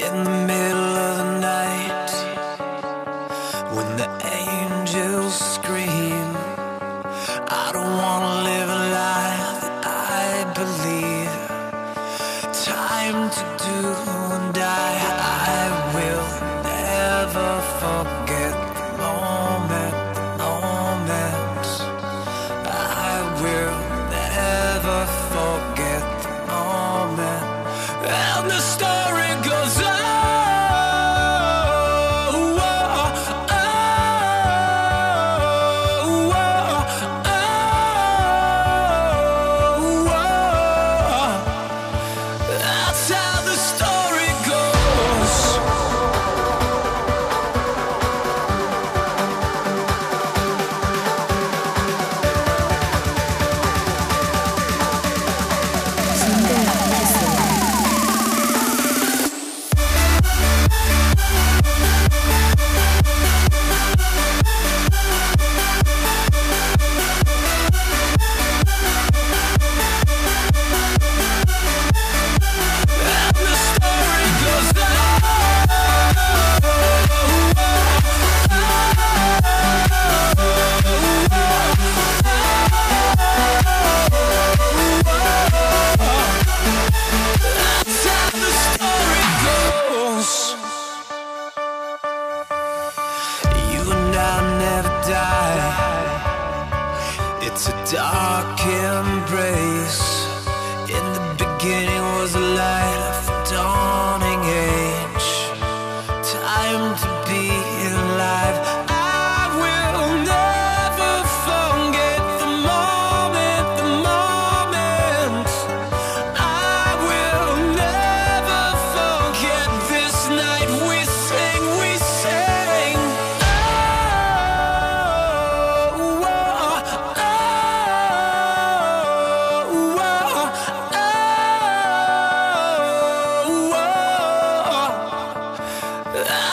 in the middle It's a dark embrace. In the beginning was a light of dawning age. Uh.